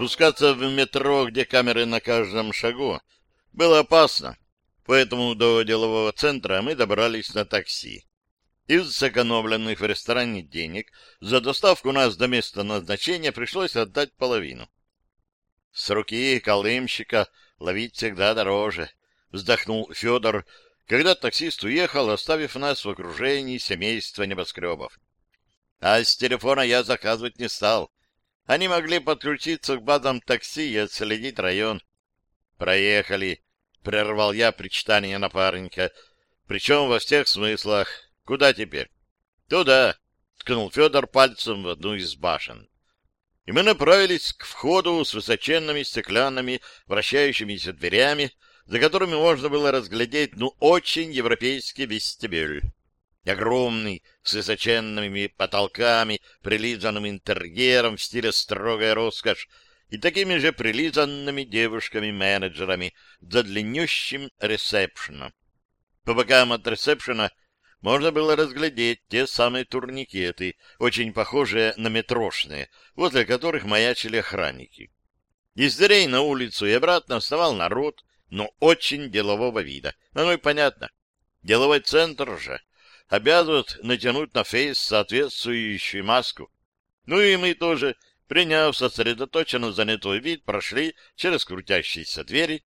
Спускаться в метро, где камеры на каждом шагу, было опасно, поэтому до делового центра мы добрались на такси. Из сэкономленных в ресторане денег за доставку нас до места назначения пришлось отдать половину. С руки колымщика ловить всегда дороже, вздохнул Федор, когда таксист уехал, оставив нас в окружении семейства небоскребов. А с телефона я заказывать не стал. Они могли подключиться к базам такси и отследить район. «Проехали», — прервал я причитание напарника, причем во всех смыслах. Куда теперь? Туда, ткнул Федор пальцем в одну из башен. И мы направились к входу с высоченными стеклянными вращающимися дверями, за которыми можно было разглядеть, ну, очень европейский вестибюль. Огромный, с высоченными потолками, прилизанным интерьером в стиле строгая роскошь и такими же прилизанными девушками-менеджерами за длиннющим ресепшеном. По бокам от ресепшена можно было разглядеть те самые турникеты, очень похожие на метрошные, возле которых маячили охранники. Из дверей на улицу и обратно вставал народ, но очень делового вида. Оно и понятно. Деловой центр же обязывает натянуть на фейс соответствующую маску. Ну и мы тоже, приняв сосредоточенно занятой вид, прошли через крутящиеся двери,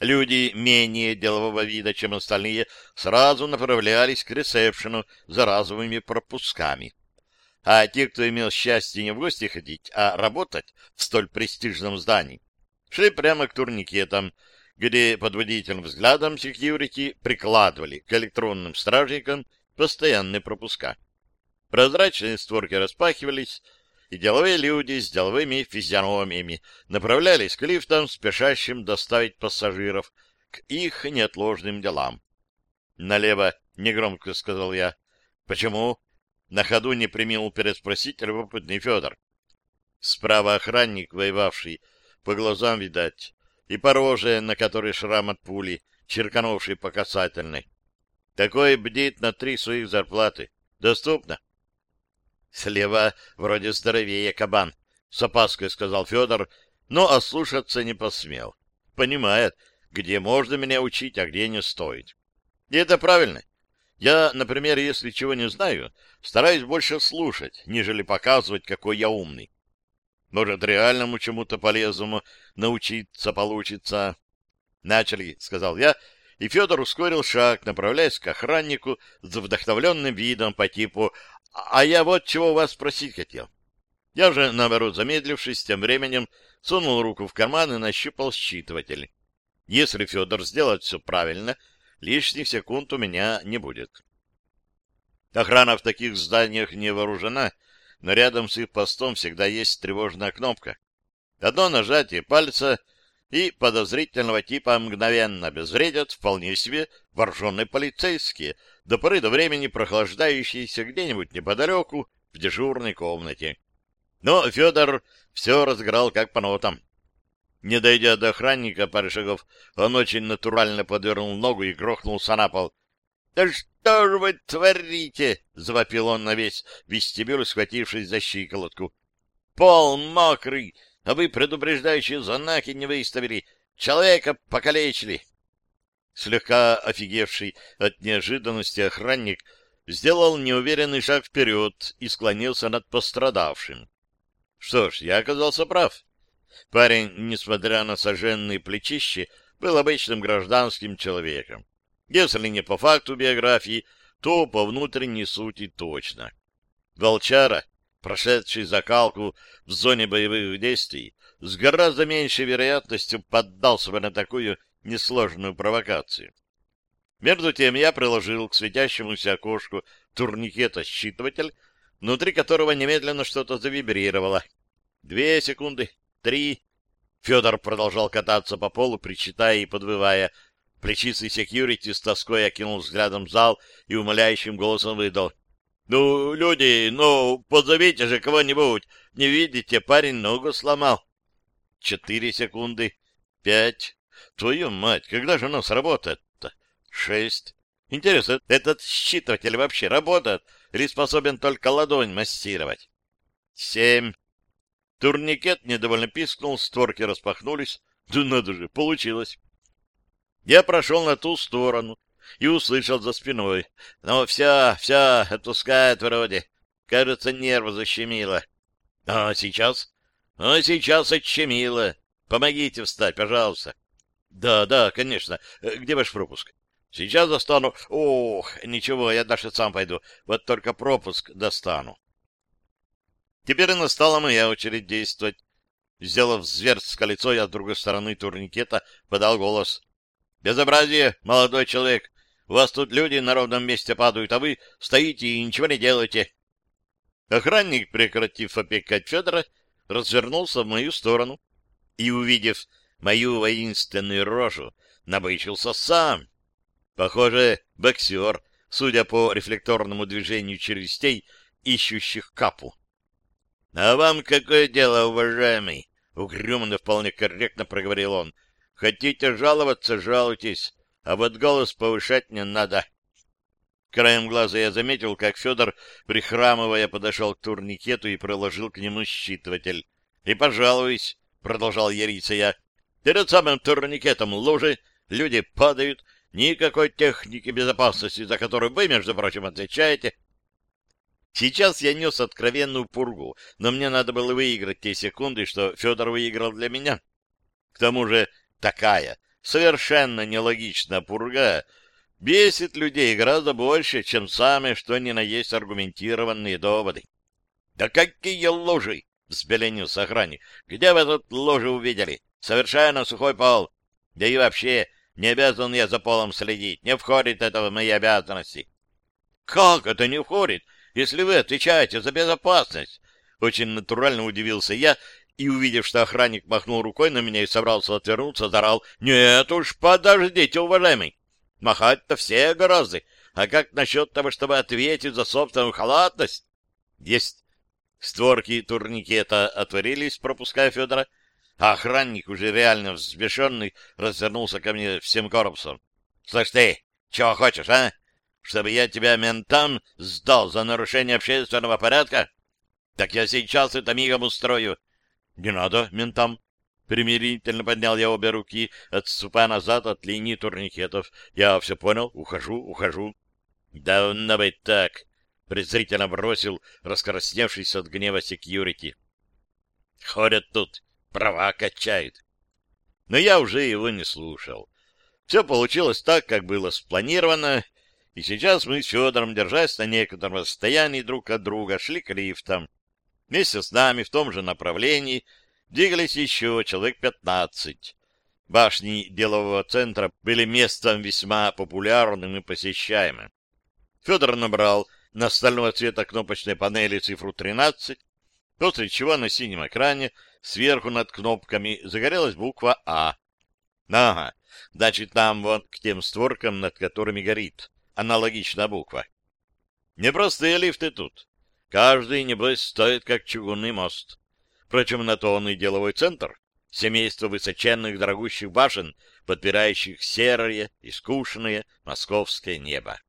Люди менее делового вида, чем остальные, сразу направлялись к ресепшену за разовыми пропусками. А те, кто имел счастье не в гости ходить, а работать в столь престижном здании, шли прямо к турникетам, где под водительным взглядом секьюрити прикладывали к электронным стражникам постоянные пропуска. Прозрачные створки распахивались, и деловые люди с деловыми физиономиями направлялись к лифтам, спешащим доставить пассажиров к их неотложным делам. «Налево», — негромко сказал я. «Почему?» — на ходу не примел переспросить любопытный Федор. Справа охранник, воевавший, по глазам видать, и по роже, на которой шрам от пули, черканувший по касательной. Такой бдит на три своих зарплаты. Доступно? Слева вроде здоровее кабан, — с опаской сказал Федор, но ослушаться не посмел. Понимает, где можно меня учить, а где не стоит. И это правильно. Я, например, если чего не знаю, стараюсь больше слушать, нежели показывать, какой я умный. Может, реальному чему-то полезному научиться получится. Начали, — сказал я, и Федор ускорил шаг, направляясь к охраннику с вдохновленным видом по типу а я вот чего вас спросить хотел. Я же, наоборот, замедлившись, тем временем сунул руку в карман и нащупал считыватель. Если Федор сделает все правильно, лишних секунд у меня не будет. Охрана в таких зданиях не вооружена, но рядом с их постом всегда есть тревожная кнопка. Одно нажатие пальца, и подозрительного типа мгновенно обезвредят вполне себе вооруженные полицейские, до поры до времени прохлаждающиеся где-нибудь неподалеку в дежурной комнате. Но Федор все разыграл как по нотам. Не дойдя до охранника пары шагов, он очень натурально подвернул ногу и грохнулся на пол. — Да что же вы творите? — завопил он на весь вестибюль, схватившись за щиколотку. — Пол мокрый, а вы предупреждающие знаки не выставили. Человека покалечили. Слегка офигевший от неожиданности охранник сделал неуверенный шаг вперед и склонился над пострадавшим. Что ж, я оказался прав. Парень, несмотря на сожженные плечищи, был обычным гражданским человеком. Если не по факту биографии, то по внутренней сути точно. Волчара, прошедший закалку в зоне боевых действий, с гораздо меньшей вероятностью поддался бы на такую несложную провокацию. Между тем я приложил к светящемуся окошку турникета считыватель, внутри которого немедленно что-то завибрировало. Две секунды, три. Федор продолжал кататься по полу, причитая и подвывая. Плечистый секьюрити с тоской окинул взглядом зал и умоляющим голосом выдал. — Ну, люди, ну, позовите же кого-нибудь. Не видите, парень ногу сломал. Четыре секунды, пять, Твою мать, когда же оно сработает-то? Шесть. Интересно, этот считыватель вообще работает или способен только ладонь массировать? Семь. Турникет недовольно пискнул, створки распахнулись. Да надо же, получилось. Я прошел на ту сторону и услышал за спиной. Ну, все, все, отпускает вроде. Кажется, нервы защемило. А сейчас? А сейчас отщемило. Помогите встать, пожалуйста. Да, да, конечно. Э, где ваш пропуск? Сейчас достану. Ох, ничего, я даже сам пойду. Вот только пропуск достану. Теперь настала моя очередь действовать. Сделав зверское лицо, я с другой стороны турникета подал голос. «Безобразие, молодой человек! У вас тут люди на ровном месте падают, а вы стоите и ничего не делаете!» Охранник, прекратив опекать Федора, развернулся в мою сторону и, увидев мою воинственную рожу, набычился сам. Похоже, боксер, судя по рефлекторному движению челюстей, ищущих капу. — А вам какое дело, уважаемый? — угрюмно вполне корректно проговорил он. — Хотите жаловаться — жалуйтесь, а вот голос повышать не надо. Краем глаза я заметил, как Федор, прихрамывая, подошел к турникету и проложил к нему считыватель. — И пожалуюсь, — продолжал яриться я, — перед самым турникетом лужи, люди падают, Никакой техники безопасности, за которую вы, между прочим, отвечаете. Сейчас я нес откровенную пургу, но мне надо было выиграть те секунды, что Федор выиграл для меня. К тому же такая совершенно нелогичная пурга бесит людей гораздо больше, чем самые, что ни на есть аргументированные доводы. — Да какие ложи! — взбеленился охранник. — Где вы тут ложи увидели? Совершенно сухой пол. Да и вообще, не обязан я за полом следить. Не входит это в мои обязанности. Как это не входит, если вы отвечаете за безопасность? Очень натурально удивился я и, увидев, что охранник махнул рукой на меня и собрался отвернуться, зарал. Нет уж, подождите, уважаемый. Махать-то все гораздо. А как насчет того, чтобы ответить за собственную халатность? Есть. Створки турникета отворились, пропуская Федора, а охранник, уже реально взбешенный, развернулся ко мне всем корпусом. — Слышь ты, чего хочешь, а? Чтобы я тебя ментам сдал за нарушение общественного порядка? Так я сейчас это мигом устрою. — Не надо ментам. Примирительно поднял я обе руки, отступая назад от линии турникетов. Я все понял, ухожу, ухожу. — Давно быть так, — презрительно бросил раскрасневшийся от гнева секьюрити. — Ходят тут права качают. Но я уже его не слушал. Все получилось так, как было спланировано, и сейчас мы с Федором, держась на некотором расстоянии друг от друга, шли к лифтам. Вместе с нами в том же направлении двигались еще человек пятнадцать. Башни делового центра были местом весьма популярным и посещаемым. Федор набрал на стального цвета кнопочной панели цифру 13, после чего на синем экране сверху над кнопками загорелась буква «А». Ага, значит, там вот к тем створкам, над которыми горит аналогичная буква. Непростые лифты тут. Каждый, небось, стоит как чугунный мост. Впрочем, на то он и деловой центр. Семейство высоченных дорогущих башен, подпирающих серое и скучное московское небо.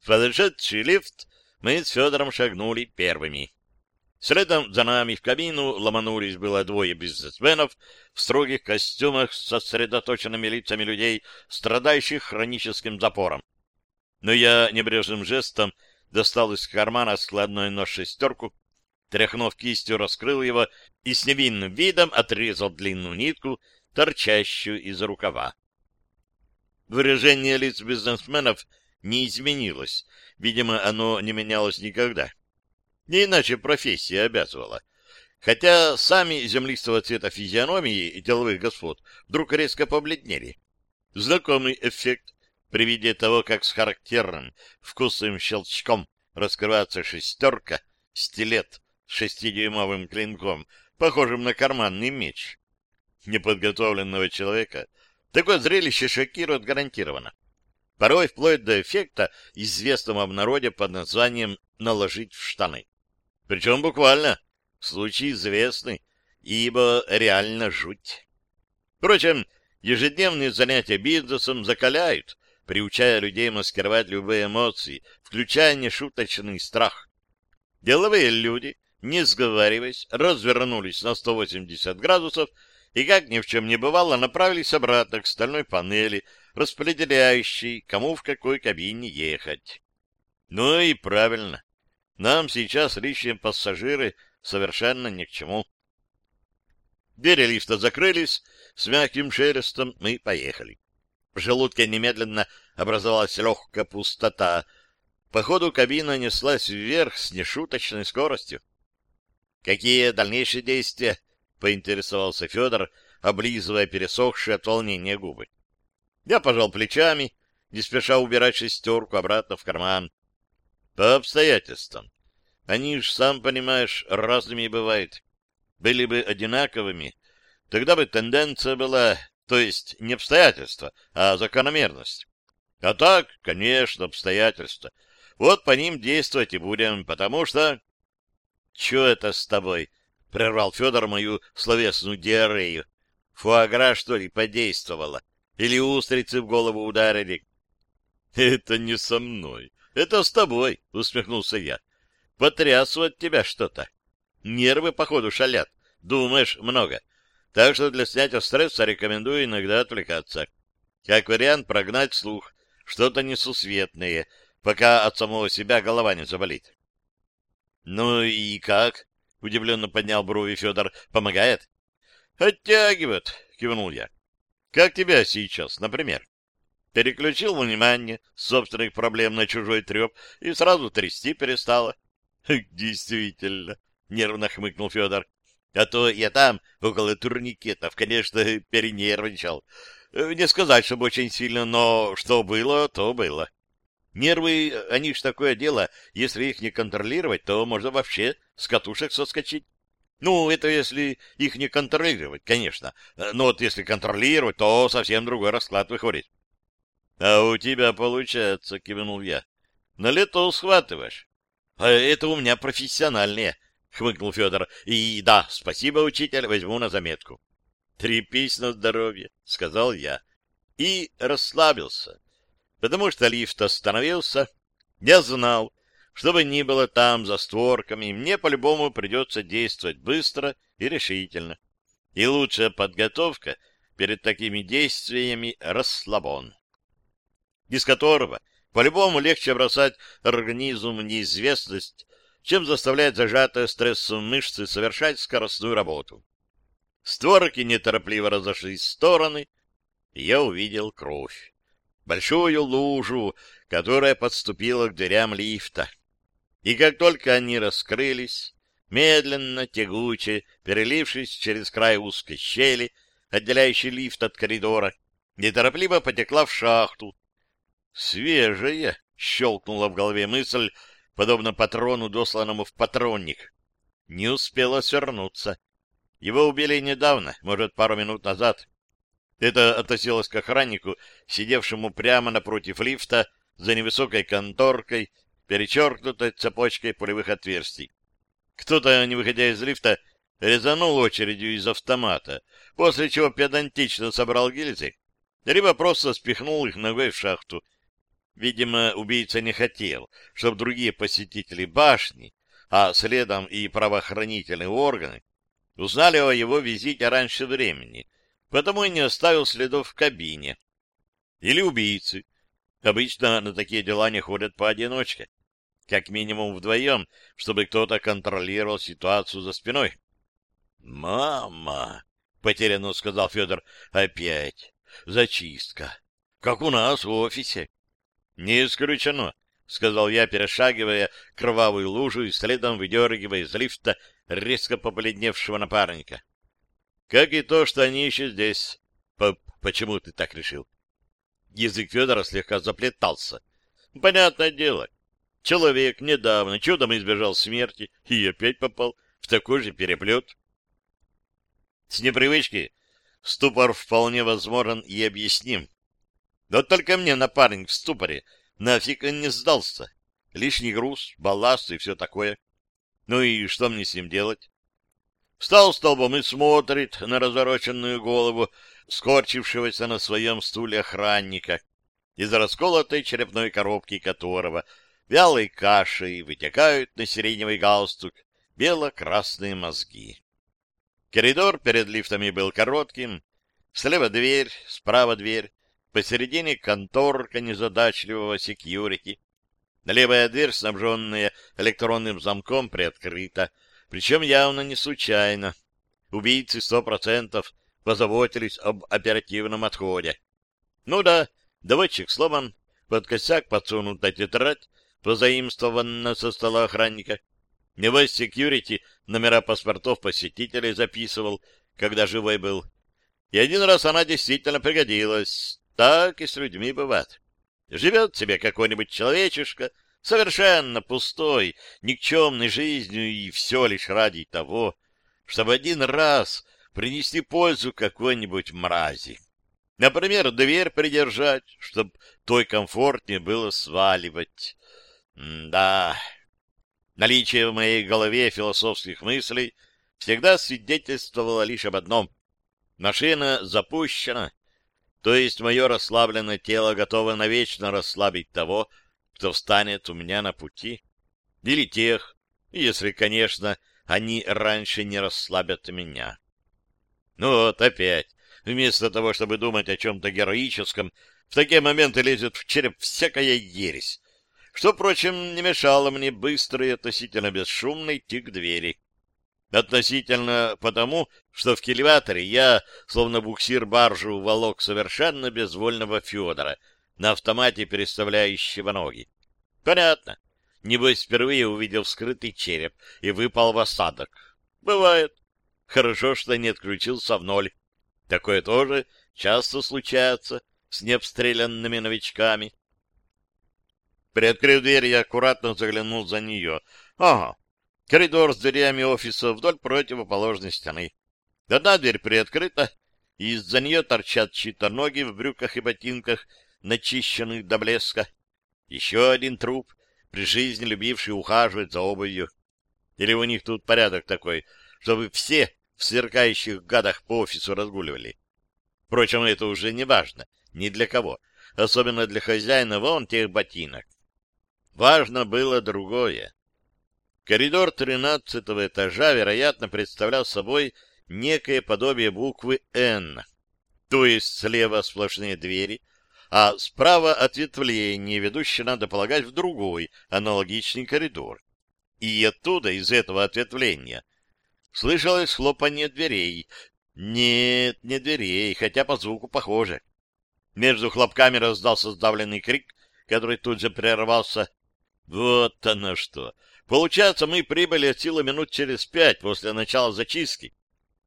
В подошедший лифт мы с Федором шагнули первыми. Следом за нами в кабину ломанулись было двое бизнесменов в строгих костюмах с сосредоточенными лицами людей, страдающих хроническим запором. Но я небрежным жестом достал из кармана складной нож-шестерку, тряхнув кистью, раскрыл его и с невинным видом отрезал длинную нитку, торчащую из рукава. Выражение лиц бизнесменов не изменилось. Видимо, оно не менялось никогда. Не иначе профессия обязывала. Хотя сами землистого цвета физиономии деловых господ вдруг резко побледнели. Знакомый эффект при виде того, как с характерным вкусным щелчком раскрывается шестерка, стилет с шестидюймовым клинком, похожим на карманный меч. Неподготовленного человека такое зрелище шокирует гарантированно. Порой вплоть до эффекта, известного в народе под названием «наложить в штаны». Причем буквально. Случай известный, ибо реально жуть. Впрочем, ежедневные занятия бизнесом закаляют, приучая людей маскировать любые эмоции, включая нешуточный страх. Деловые люди не сговариваясь, развернулись на 180 градусов и, как ни в чем не бывало, направились обратно к стальной панели, распределяющей, кому в какой кабине ехать. Ну и правильно. Нам сейчас лишние пассажиры совершенно ни к чему. Двери лифта закрылись, с мягким шелестом мы поехали. В желудке немедленно образовалась легкая пустота. Походу, кабина неслась вверх с нешуточной скоростью. «Какие дальнейшие действия?» — поинтересовался Федор, облизывая пересохшие от волнения губы. Я пожал плечами, не спеша убирать шестерку обратно в карман. По обстоятельствам. Они ж, сам понимаешь, разными бывают. Были бы одинаковыми, тогда бы тенденция была, то есть не обстоятельства, а закономерность. А так, конечно, обстоятельства. Вот по ним действовать и будем, потому что... Че это с тобой? — прервал Федор мою словесную диарею. Фуагра, что ли, подействовала? Или устрицы в голову ударили? — Это не со мной. Это с тобой, — усмехнулся я. — Потрясу от тебя что-то. Нервы, походу, шалят. Думаешь много. Так что для снятия стресса рекомендую иногда отвлекаться. Как вариант, прогнать слух. Что-то несусветное, пока от самого себя голова не заболит. — Ну и как? — удивленно поднял брови Федор. — Помогает? — Оттягивает, — кивнул я. — Как тебя сейчас, например? Переключил внимание собственных проблем на чужой треп и сразу трясти перестало. — Действительно, — нервно хмыкнул Федор. — А то я там, около турникетов, конечно, перенервничал. Не сказать, чтобы очень сильно, но что было, то было. Нервы, они ж такое дело, если их не контролировать, то можно вообще с катушек соскочить. Ну, это если их не контролировать, конечно. Но вот если контролировать, то совсем другой расклад выходит. — А у тебя получается, — кивнул я. — На лето схватываешь. — А это у меня профессиональные, — хмыкнул Федор. — И да, спасибо, учитель, возьму на заметку. — Трепись на здоровье, — сказал я. И расслабился потому что лифт остановился. Я знал, что бы ни было там за створками, мне по-любому придется действовать быстро и решительно. И лучшая подготовка перед такими действиями — расслабон, из которого по-любому легче бросать организм в неизвестность, чем заставлять зажатые стрессом мышцы совершать скоростную работу. Створки неторопливо разошлись в стороны, и я увидел кровь большую лужу, которая подступила к дверям лифта. И как только они раскрылись, медленно, тягуче, перелившись через край узкой щели, отделяющей лифт от коридора, неторопливо потекла в шахту. «Свежая!» — щелкнула в голове мысль, подобно патрону, досланному в патронник. Не успела свернуться. Его убили недавно, может, пару минут назад. Это относилось к охраннику, сидевшему прямо напротив лифта за невысокой конторкой, перечеркнутой цепочкой пулевых отверстий. Кто-то, не выходя из лифта, резанул очередью из автомата, после чего педантично собрал гильзы, либо просто спихнул их ногой в шахту. Видимо, убийца не хотел, чтобы другие посетители башни, а следом и правоохранительные органы, узнали о его визите раньше времени, потому и не оставил следов в кабине. Или убийцы. Обычно на такие дела не ходят поодиночке. Как минимум вдвоем, чтобы кто-то контролировал ситуацию за спиной. «Мама!» — потерянно сказал Федор. «Опять! Зачистка! Как у нас в офисе!» «Не исключено!» — сказал я, перешагивая кровавую лужу и следом выдергивая из лифта резко побледневшего напарника. Как и то, что они еще здесь. П Почему ты так решил? Язык Федора слегка заплетался. Понятное дело. Человек недавно чудом избежал смерти и опять попал в такой же переплет. С непривычки ступор вполне возможен и объясним. Да только мне напарник в ступоре нафиг он не сдался. Лишний груз, балласт и все такое. Ну и что мне с ним делать? Встал столбом и смотрит на развороченную голову скорчившегося на своем стуле охранника, из расколотой черепной коробки которого вялой кашей вытекают на сиреневый галстук бело-красные мозги. Коридор перед лифтами был коротким. Слева дверь, справа дверь, посередине конторка незадачливого секьюрити. Левая дверь, снабженная электронным замком, приоткрыта, причем явно не случайно. Убийцы сто процентов позаботились об оперативном отходе. Ну да, доводчик сломан, под косяк подсунута тетрадь, позаимствованная со стола охранника. Небось, секьюрити номера паспортов посетителей записывал, когда живой был. И один раз она действительно пригодилась. Так и с людьми бывает. Живет себе какой-нибудь человечишка, совершенно пустой, никчемной жизнью, и все лишь ради того, чтобы один раз принести пользу какой-нибудь мрази. Например, дверь придержать, чтобы той комфортнее было сваливать. М да, наличие в моей голове философских мыслей всегда свидетельствовало лишь об одном. Машина запущена, то есть мое расслабленное тело готово навечно расслабить того, кто встанет у меня на пути. Или тех, если, конечно, они раньше не расслабят меня. Ну вот опять, вместо того, чтобы думать о чем-то героическом, в такие моменты лезет в череп всякая ересь, что, впрочем, не мешало мне быстро и относительно бесшумно идти к двери. Относительно потому, что в кильваторе я, словно буксир баржу, волок совершенно безвольного Федора, на автомате переставляющего ноги. Понятно. Небось, впервые увидел скрытый череп и выпал в осадок. Бывает. Хорошо, что не отключился в ноль. Такое тоже часто случается с необстрелянными новичками. Приоткрыв дверь, я аккуратно заглянул за нее. Ага, коридор с дверями офиса вдоль противоположной стены. Одна дверь приоткрыта, и из-за нее торчат чьи-то ноги в брюках и ботинках, начищенных до блеска. Еще один труп, при жизни любивший ухаживать за обувью. Или у них тут порядок такой, чтобы все в сверкающих гадах по офису разгуливали. Впрочем, это уже не важно, ни для кого, особенно для хозяина вон тех ботинок. Важно было другое. Коридор тринадцатого этажа, вероятно, представлял собой некое подобие буквы «Н», то есть слева сплошные двери, а справа ответвление, ведущее, надо полагать, в другой аналогичный коридор. И оттуда, из этого ответвления, слышалось хлопанье дверей. Нет, не дверей, хотя по звуку похоже. Между хлопками раздался сдавленный крик, который тут же прервался. Вот оно что! Получается, мы прибыли от силы минут через пять после начала зачистки.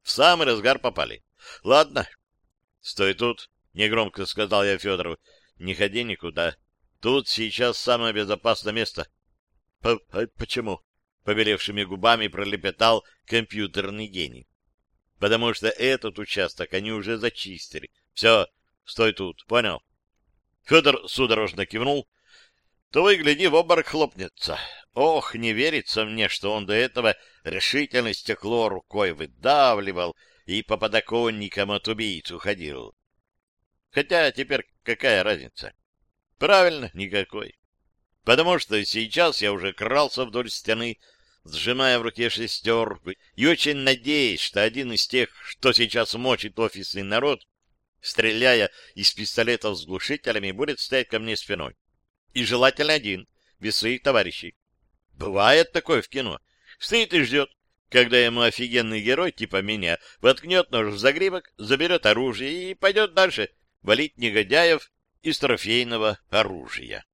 В самый разгар попали. Ладно. Стой тут, — негромко сказал я Федору. Не ходи никуда. Тут сейчас самое безопасное место. По а Почему? Побелевшими губами пролепетал компьютерный гений. Потому что этот участок они уже зачистили. Все, стой тут, понял? Федор судорожно кивнул. То и гляди, в обморок хлопнется. Ох, не верится мне, что он до этого решительно стекло рукой выдавливал и по подоконникам от убийц уходил. Хотя теперь какая разница? Правильно, никакой. Потому что сейчас я уже крался вдоль стены, сжимая в руке шестерку, и очень надеясь, что один из тех, что сейчас мочит офисный народ, стреляя из пистолетов с глушителями, будет стоять ко мне спиной. И желательно один, без своих товарищей. Бывает такое в кино. Стоит и ждет, когда ему офигенный герой типа меня воткнет нож в загривок, заберет оружие и пойдет дальше валить негодяев из трофейного оружия.